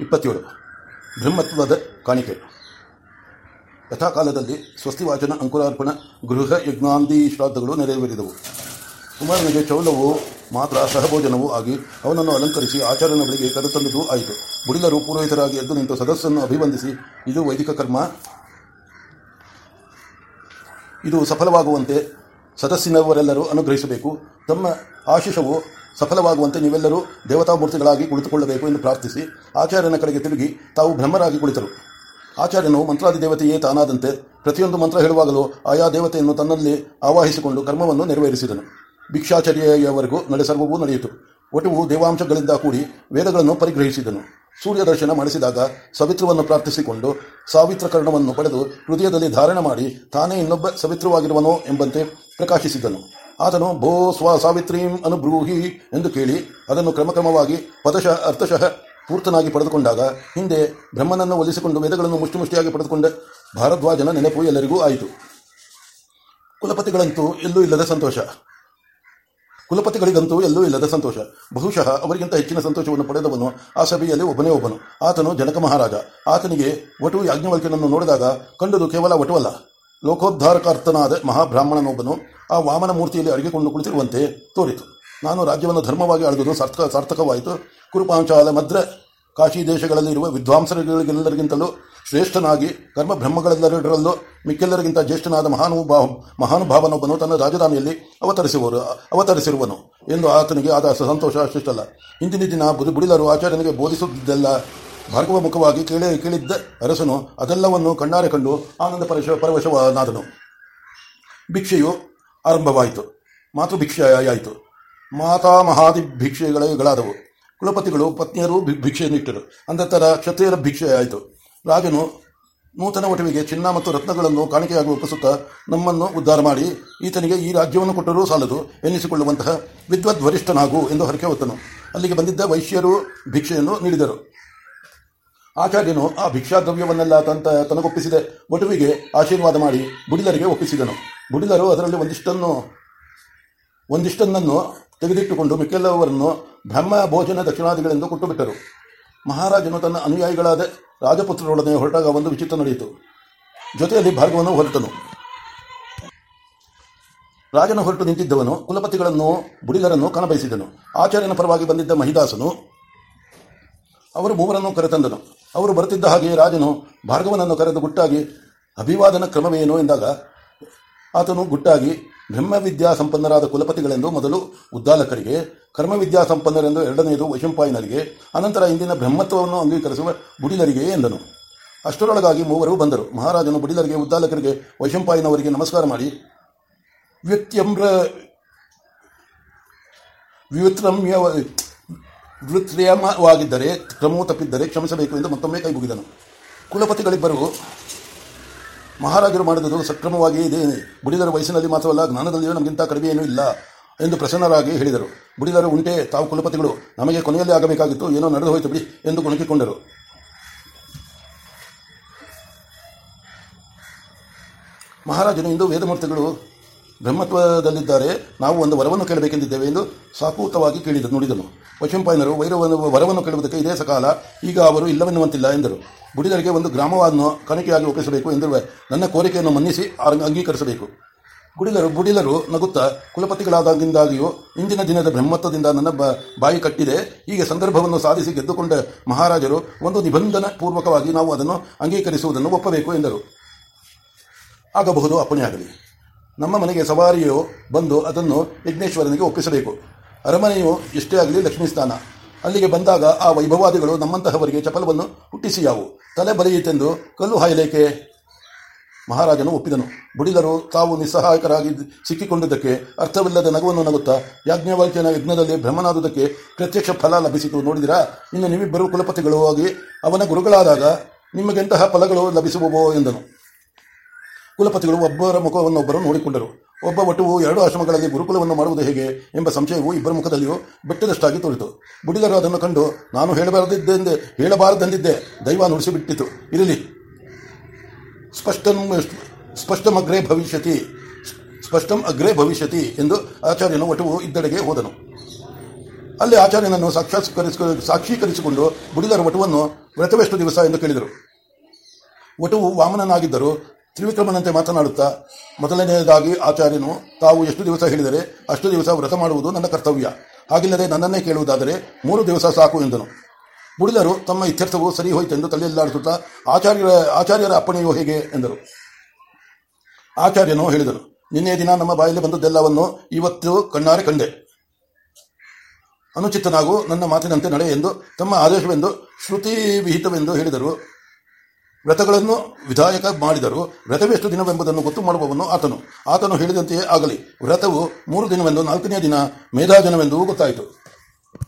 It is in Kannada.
ಇಪ್ಪತ್ತೇಳು. ಬ್ರಹ್ಮತ್ವದ ಕಾಣಿಕೆ. ಯಥಾಕಾಲದಲ್ಲಿ ಸ್ವಸ್ತಿವಾಚನ, ಅಂಕುರಾರ್ಪಣ, ಗೃಹ, ಯಜ್ಞಾಂದಿ ಶ್ರಾದ್ದಗಳು ನೆರವೇರಿದವು. ಕುಮಾರನಿಗೆ ಚೌಲವು ಮಾತ್ರ ಸಹಭೋಜನವೂ ಆಗಿ ಅವನನ್ನು ಅಲಂಕರಿಸಿ ಆಚರಣೆಗಳಿಗೆ ಬಳಿಗೆ ಕರೆತಂದುದು ಆಯಿತು. ಬುಡಿಲರು ಪುರೋಹಿತರಾಗಿ ಎದ್ದು ನಿಂತು ಸದಸ್ಸನ್ನು ಅಭಿವಂದಿಸಿ, ಇದು ವೈದಿಕ ಕರ್ಮ. ಇದು ಸಫಲವಾಗುವಂತೆ ಸದಸ್ಸಿನವರೆಲ್ಲರೂ ಅನುಗ್ರಹಿಸಬೇಕು. ತಮ್ಮ ಆಶಿಷವು ಸಫಲವಾಗುವಂತೆ ನೀವೆಲ್ಲರೂ ದೇವತಾಮೂರ್ತಿಗಳಾಗಿ ಕುಳಿತುಕೊಳ್ಳಬೇಕು ಎಂದು ಪ್ರಾರ್ಥಿಸಿ ಆಚಾರ್ಯನ ಕಡೆಗೆ ತಿರುಗಿ ತಾವು ಬ್ರಹ್ಮರಾಗಿ ಕುಳಿತರು. ಆಚಾರ್ಯನು ಮಂತ್ರಾದಿ ದೇವತೆಯೇ ತಾನಾದಂತೆ ಪ್ರತಿಯೊಂದು ಮಂತ್ರ ಹೇಳುವಾಗಲೂ ಆಯಾ ದೇವತೆಯನ್ನು ತನ್ನಲ್ಲಿ ಆವಾಹಿಸಿಕೊಂಡು ಕರ್ಮವನ್ನು ನೆರವೇರಿಸಿದನು. ಭಿಕ್ಷಾಚರ್ಯವರೆಗೂ ನಡೆಸರ್ವವೂ ನಡೆಯಿತು. ಒಟುವು ದೇವಾಂಶಗಳಿಂದ ಕೂಡಿ ವೇದಗಳನ್ನು ಪರಿಗ್ರಹಿಸಿದನು. ಸೂರ್ಯ ದರ್ಶನ ಮಾಡಿಸಿದಾಗ ಸವಿತ್ರವನ್ನು ಪ್ರಾರ್ಥಿಸಿಕೊಂಡು ಸಾವಿತ್ರಕರಣವನ್ನು ಪಡೆದು ಹೃದಯದಲ್ಲಿ ಧಾರಣ ಮಾಡಿ ತಾನೇ ಇನ್ನೊಬ್ಬ ಸವಿತ್ರವಾಗಿರುವನೋ ಎಂಬಂತೆ ಪ್ರಕಾಶಿಸಿದನು. ಆತನು, ಭೋ ಸ್ವ ಸಾವಿತ್ರೀಂ ಅನುಬ್ರೂಹಿ ಎಂದು ಕೇಳಿ ಅದನ್ನು ಕ್ರಮಕ್ರಮವಾಗಿ ಪದಶಃ, ಅರ್ಥಶಃ ಪೂರ್ತನಾಗಿ ಪಡೆದುಕೊಂಡಾಗ ಹಿಂದೆ ಬ್ರಹ್ಮನನ್ನು ಒಲಿಸಿಕೊಂಡು ವೇದಗಳನ್ನು ಮುಷ್ಟಿ ಮುಷ್ಟಿಯಾಗಿ ಪಡೆದುಕೊಂಡ ಭಾರದ್ವಾಜನ ನೆನಪು ಎಲ್ಲರಿಗೂ ಆಯಿತು. ಕುಲಪತಿಗಳಂತೂ ಎಲ್ಲೂ ಇಲ್ಲದ ಸಂತೋಷ. ಕುಲಪತಿಗಳಿಗಂತೂ ಎಲ್ಲೂ ಇಲ್ಲದ ಸಂತೋಷ. ಬಹುಶಃ ಅವರಿಗಿಂತ ಹೆಚ್ಚಿನ ಸಂತೋಷವನ್ನು ಪಡೆದವನು ಆ ಸಭೆಯಲ್ಲಿ ಒಬ್ಬನೇ ಒಬ್ಬನು. ಆತನು ಜನಕ ಮಹಾರಾಜ. ಆತನಿಗೆ ವಟು ಯಾಜ್ಞವಲ್ಕ್ಯನನ್ನು ನೋಡಿದಾಗ ಕಂಡುದು ಕೇವಲ ವಟುವಲ್ಲ. ಲೋಕೋದ್ಧಾರಕಾರ್ತನಾದ ಮಹಾಬ್ರಾಹ್ಮಣನೊಬ್ಬನು ಆ ವಾಮನ ಮೂರ್ತಿಯಲ್ಲಿ ಅಡಗಿಕೊಂಡು ಕುಳಿತಿರುವಂತೆ ತೋರಿತು. ನಾನು ರಾಜ್ಯವನ್ನು ಧರ್ಮವಾಗಿ ಆಳುವುದು ಸಾರ್ಥಕ ಸಾರ್ಥಕವಾಯಿತು. ಕುರುಪಾಂಚಾಲ ಮದ್ರ ಕಾಶಿ ದೇಶಗಳಲ್ಲಿರುವ ವಿದ್ವಾಂಸರುಗಳಿಗೆಲ್ಲರಿಗಿಂತಲೂ ಶ್ರೇಷ್ಠನಾಗಿ ಕರ್ಮ ಬ್ರಹ್ಮಗಳೆಲ್ಲರಲ್ಲೂ ಮಿಕ್ಕೆಲ್ಲರಿಗಿಂತ ಜ್ಯೇಷ್ಠನಾದ ಮಹಾನುಭಾವ ಮಹಾನುಭಾವನೊಬ್ಬನು ತನ್ನ ರಾಜಧಾನಿಯಲ್ಲಿ ಅವತರಿಸುವರು, ಅವತರಿಸಿರುವನು ಎಂದು ಆತನಿಗೆ ಆದ ಸಂತೋಷ ಅಷ್ಟಿಷ್ಟಲ್ಲ. ಹಿಂದಿನ ದಿನ ಬುಡಿಲರು ಆಚಾರ್ಯನಿಗೆ ಬೋಧಿಸುತ್ತಿದ್ದೆಲ್ಲ ಭಾರ್ಗವ ಮುಖವಾಗಿ ಕೇಳಿ ಕೇಳಿದ್ದ ಅರಸನು ಅದೆಲ್ಲವನ್ನು ಕಣ್ಣಾರೆ ಕಂಡು ಆನಂದ ಪರಶ ಪರವಶವನಾದನು. ಭಿಕ್ಷೆಯು ಆರಂಭವಾಯಿತು. ಮಾತೃಭಿಕ್ಷೆಯಾಯಿತು. ಮಾತಾಮಹಾದಿ ಭಿಕ್ಷೆಗಳಾದವು ಕುಲಪತಿಗಳು ಪತ್ನಿಯರು ಭಿಕ್ಷೆಯನ್ನಿಟ್ಟರು. ಅಂದತರ ಕ್ಷತ್ರಿಯರ ಭಿಕ್ಷೆಯಾಯಿತು. ರಾಜನು ನೂತನ ಒಟವಿಗೆ ಚಿನ್ನ ಮತ್ತು ರತ್ನಗಳನ್ನು ಕಾಣಿಕೆಯಾಗಿ ಒಪ್ಪಿಸುತ್ತಾ ನಮ್ಮನ್ನು ಉದ್ಧಾರ ಮಾಡಿ ಈತನಿಗೆ ಈ ರಾಜ್ಯವನ್ನು ಕೊಟ್ಟರೂ ಸಾಲದು ಎನ್ನಿಸಿಕೊಳ್ಳುವಂತಹ ವಿದ್ವದ್ ವರಿಷ್ಠನಾಗು ಎಂದು ಹರಕೆ ಹೊತ್ತನು. ಅಲ್ಲಿಗೆ ಬಂದಿದ್ದ ವೈಶ್ಯರು ಭಿಕ್ಷೆಯನ್ನು ನೀಡಿದರು. ಆಚಾರ್ಯನು ಆ ಭಿಕ್ಷಾದ್ರವ್ಯವನ್ನೆಲ್ಲ ತಂತ ತನಗೊಪ್ಪಿಸಿದ ಒಟುವಿಗೆ ಆಶೀರ್ವಾದ ಮಾಡಿ ಬುಡಿಲರಿಗೆ ಒಪ್ಪಿಸಿದನು. ಬುಡಿಲರು ಅದರಲ್ಲಿ ಒಂದಿಷ್ಟನ್ನು ಒಂದಿಷ್ಟನ್ನು ತೆಗೆದಿಟ್ಟುಕೊಂಡು ಮಿಕ್ಕೆಲ್ಲವರನ್ನು ಬ್ರಹ್ಮ ಭೋಜನ ದಕ್ಷಿಣಾದಿಗಳೆಂದು ಕೊಟ್ಟುಬಿಟ್ಟರು. ಮಹಾರಾಜನು ತನ್ನ ಅನುಯಾಯಿಗಳಾದ ರಾಜಪುತ್ರರೊಡನೆ ಹೊರಟಾಗ ಒಂದು ವಿಚಿತ್ರ ನಡೆಯಿತು. ಜೊತೆಯಲ್ಲಿ ಭಾರ್ಗವನು ಹೊರಟನು. ರಾಜನ ಹೊರಟು ನಿಂತಿದ್ದವನು ಕುಲಪತಿಗಳನ್ನು ಬುಡಿಗರನ್ನು ಕಾಣಬಯಸಿದನು. ಆಚಾರ್ಯನ ಪರವಾಗಿ ಬಂದಿದ್ದ ಮಹಿದಾಸನು ಅವರು ಮೂವರನ್ನು ಕರೆತಂದನು. ಅವರು ಬರುತ್ತಿದ್ದ ಹಾಗೆ ರಾಜನು ಭಾರ್ಗವನನ್ನು ಕರೆದು ಗುಟ್ಟಾಗಿ, ಅಭಿವಾದನ ಕ್ರಮವೇನು? ಎಂದಾಗ ಆತನು ಗುಟ್ಟಾಗಿ ಬ್ರಹ್ಮವಿದ್ಯಾ ಸಂಪನ್ನರಾದ ಕುಲಪತಿಗಳೆಂದು ಮೊದಲು ಉದ್ದಾಲಕರಿಗೆ, ಕರ್ಮವಿದ್ಯಾ ಸಂಪನ್ನರೆಂದು ಎರಡನೆಯದು ವೈಶಂಪಾಯನರಿಗೆ, ಅನಂತರ ಇಂದಿನ ಬ್ರಹ್ಮತ್ವವನ್ನು ಅಂಗೀಕರಿಸುವ ಬುಡಿಲರಿಗೆ ಎಂದನು. ಅಷ್ಟರೊಳಗಾಗಿ ಮೂವರು ಬಂದರು. ಮಹಾರಾಜನು ಬುಡಿಲರಿಗೆ ಉದ್ದಾಲಕರಿಗೆ, ವೈಶಂಪಾಯಿನವರಿಗೆ ನಮಸ್ಕಾರ ಮಾಡಿ ವ್ಯಕ್ತಿಯಮ್ರ ವ್ಯುತ್ರಮ್ಯ ವೃತ್ರಿಯಮವಾಗಿದ್ದರೆ ಕ್ರಮವು ತಪ್ಪಿದ್ದರೆ ಕ್ಷಮಿಸಬೇಕು ಎಂದು ಮತ್ತೊಮ್ಮೆ ಕೈಮುಗಿದನು. ಕುಲಪತಿಗಳಿಬ್ಬರು ಮಹಾರಾಜರು ಮಾಡಿದುದು ಸಕ್ರಮವಾಗಿ ಇದೆ ಬುಡಿದರ ವಯಸ್ಸಿನಲ್ಲಿ ಮಾತ್ರವಲ್ಲ, ಜ್ಞಾನದಲ್ಲಿಯೂ ನಮಗಿಂತ ಕಡಿಮೆ ಏನೂ ಇಲ್ಲ ಎಂದು ಪ್ರಸನ್ನರಾಗಿ ಹೇಳಿದರು. ಬುಡಿದರು ಉಂಟೆ, ತಾವು ಕುಲಪತಿಗಳು. ನಮಗೆ ಕೊನೆಯಲ್ಲಿ ಆಗಬೇಕಾಗಿತ್ತು, ಏನೋ ನಡೆದು ಹೋಯಿತು ಬಿಡಿ ಎಂದು ಗುಣಕಿಕೊಂಡರು. ಮಹಾರಾಜನು ಇಂದು ವೇದಮೂರ್ತಿಗಳು ಬ್ರಹ್ಮತ್ವದಲ್ಲಿದ್ದಾರೆ. ನಾವು ಒಂದು ವರವನ್ನು ಕೇಳಬೇಕೆಂದಿದ್ದೇವೆ ಎಂದು ಸಾಕೂತವಾಗಿ ಕೇಳಿದ ನುಡಿದನು. ವಶಂಪಾಯನರು ವೈರವನ್ನು ವರವನ್ನು ಕೇಳುವುದಕ್ಕೆ ಇದೇ ಸಕಾಲ. ಈಗ ಅವರು ಇಲ್ಲವೆನ್ನುವಂತಿಲ್ಲ ಎಂದರು. ಬುಡಿದರಿಗೆ ಒಂದು ಗ್ರಾಮವನ್ನು ಕಾಣಿಕೆಯಾಗಿ ಒಪ್ಪಿಸಬೇಕು ಎಂದಿರುವ ನನ್ನ ಕೋರಿಕೆಯನ್ನು ಮನ್ನಿಸಿ ಅಂಗೀಕರಿಸಬೇಕು. ಗುಡಿಲರು ಬುಡಿಲರು ನಗುತ್ತಾ, ಕುಲಪತಿಗಳಾದಾಗಿಂದಾಗಿಯೂ ಇಂದಿನ ದಿನದ ಬ್ರಹ್ಮತ್ವದಿಂದ ನನ್ನ ಬಾಯಿ ಕಟ್ಟಿದೆ. ಹೀಗೆ ಸಂದರ್ಭವನ್ನು ಸಾಧಿಸಿ ಗೆದ್ದುಕೊಂಡ ಮಹಾರಾಜರು ಒಂದು ನಿಬಂಧನ ಪೂರ್ವಕವಾಗಿ ನಾವು ಅದನ್ನು ಅಂಗೀಕರಿಸುವುದನ್ನು ಒಪ್ಪಬೇಕು ಎಂದರು. ಆಗಬಹುದು, ಅಪ್ಪಣೆಯಾಗಲಿ. ನಮ್ಮ ಮನೆಗೆ ಸವಾರಿಯು ಬಂದು ಅದನ್ನು ವಿಘ್ನೇಶ್ವರನಿಗೆ ಒಪ್ಪಿಸಬೇಕು. ಅರಮನೆಯು ಎಷ್ಟೇ ಆಗಲಿ ಲಕ್ಷ್ಮೀ ಸ್ಥಾನ. ಅಲ್ಲಿಗೆ ಬಂದಾಗ ಆ ವೈಭವಾದಿಗಳು ನಮ್ಮಂತಹವರಿಗೆ ಚಪಲವನ್ನು ಹುಟ್ಟಿಸಿಯಾವು ತಲೆ ಬಲಿಯಿತೆಂದು ಕಲ್ಲು ಹಾಯಲೇಕೆ? ಮಹಾರಾಜನು ಒಪ್ಪಿದನು. ಬುಡಿದರು ತಾವು ನಿಸ್ಸಹಾಯಕರಾಗಿ ಸಿಕ್ಕಿಕೊಂಡಿದ್ದಕ್ಕೆ ಅರ್ಥವಿಲ್ಲದ ನಗುವನ್ನು ನಗುತ್ತಾ ಯಾಜ್ಞವಾಲ್ಕ್ಯನ ಯಜ್ಞದಲ್ಲಿ ಭ್ರಮನಾದುದಕ್ಕೆ ಪ್ರತ್ಯಕ್ಷ ಫಲ ಲಭಿಸಿತು. ನೋಡಿದಿರಾ? ಇನ್ನು ನೀವಿಬ್ಬರು ಕುಲಪತಿಗಳು ಆಗಿ ಅವನ ಗುರುಗಳಾದಾಗ ನಿಮಗೆಂತಹ ಫಲಗಳು ಲಭಿಸುವವೋ ಎಂದನು. ಕುಲಪತಿಗಳು ಒಬ್ಬರ ಮುಖವನ್ನೊಬ್ಬರು ನೋಡಿಕೊಂಡರು. ಒಬ್ಬ ಒಟ್ಟುವು ಎರಡು ಆಶ್ರಮಗಳಲ್ಲಿ ಗುರುಕುಲವನ್ನು ಮಾಡುವುದು ಹೇಗೆ ಎಂಬ ಸಂಶಯವು ಇಬ್ಬರ ಮುಖದಲ್ಲಿಯೂ ಬಿಟ್ಟದಷ್ಟಾಗಿ ತೋರಿತು. ಬುಡಿದರು ಅದನ್ನು ಕಂಡು, ನಾನು ಹೇಳಬಾರದಿದ್ದೆಂದೆ, ಹೇಳಬಾರದೆಂದಿದ್ದೆ, ದೈವ ನುಡಿಸಿಬಿಟ್ಟಿತು. ಇರಲಿ. ಸ್ಪಷ್ಟಂ ಸ್ಪಷ್ಟಮಗ್ರೇ ಭವಿಷ್ಯತಿ, ಸ್ಪಷ್ಟಂ ಅಗ್ರೇ ಭವಿಷ್ಯತಿ ಎಂದು ಆಚಾರ್ಯನು ಒಟುವು ಇದ್ದಡೆಗೆ ಹೋದನು. ಅಲ್ಲಿ ಆಚಾರ್ಯನನ್ನು ಸಾಕ್ಷಾತ್ಕರಿಸಿಕ, ಸಾಕ್ಷೀಕರಿಸಿಕೊಂಡು ಬುಡಿದರ ಒಟುವನ್ನು ವ್ರತವೆಷ್ಟು ದಿವಸ ಎಂದು ಕೇಳಿದರು. ಒಟುವು ವಾಮನನಾಗಿದ್ದರು ತ್ರಿವಿಕ್ರಮನಂತೆ ಮಾತನಾಡುತ್ತಾ ಮೊದಲನೆಯದಾಗಿ ಆಚಾರ್ಯನು, ತಾವು ಎಷ್ಟು ದಿವಸ ಹೇಳಿದರೆ ಅಷ್ಟು ದಿವಸ ವ್ರತ ಮಾಡುವುದು ನನ್ನ ಕರ್ತವ್ಯ. ಹಾಗಿಲ್ಲದೆ ನನ್ನನ್ನೇ ಕೇಳುವುದಾದರೆ ಮೂರು ದಿವಸ ಸಾಕು ಎಂದನು. ಬುಡಿದರು ತಮ್ಮ ಇತ್ಯರ್ಥವು ಸರಿ ಹೋಯಿತೆಂದು ತಲೆಯಲ್ಲಾಡಿಸುತ್ತಾ, ಆಚಾರ್ಯರ ಆಚಾರ್ಯರ ಅಪ್ಪಣೆಯು ಹೇಗೆ ಎಂದರು. ಆಚಾರ್ಯನು ಹೇಳಿದರು ನಿನ್ನೆ ದಿನ ನಮ್ಮ ಬಾಯಲ್ಲಿ ಬಂದದ್ದೆಲ್ಲವನ್ನು ಇವತ್ತು ಕಣ್ಣಾರೆ ಕಂಡೆ. ಅನುಚಿತನಾಗು ನನ್ನ ಮಾತಿನಂತೆ ನಡೆ ಎಂದು, ತಮ್ಮ ಆದೇಶವೆಂದು, ಶ್ರುತಿ ವಿಹಿತವೆಂದು ಹೇಳಿದರು. ವ್ರತಗಳನ್ನು ವಿಧಾಯಕ ಮಾಡಿದರು ವ್ರತವೆಷ್ಟು ದಿನವೆಂಬುದನ್ನು ಗೊತ್ತು ಮಾಡುವವನು ಆತನು. ಆತನು ಹೇಳಿದಂತೆಯೇ ಆಗಲಿ. ವ್ರತವು ಮೂರು ದಿನವೆಂದು ನಾಲ್ಕನೇ ದಿನ ಮೇಧಾಜನವೆಂದು ಗೊತ್ತಾಯಿತು.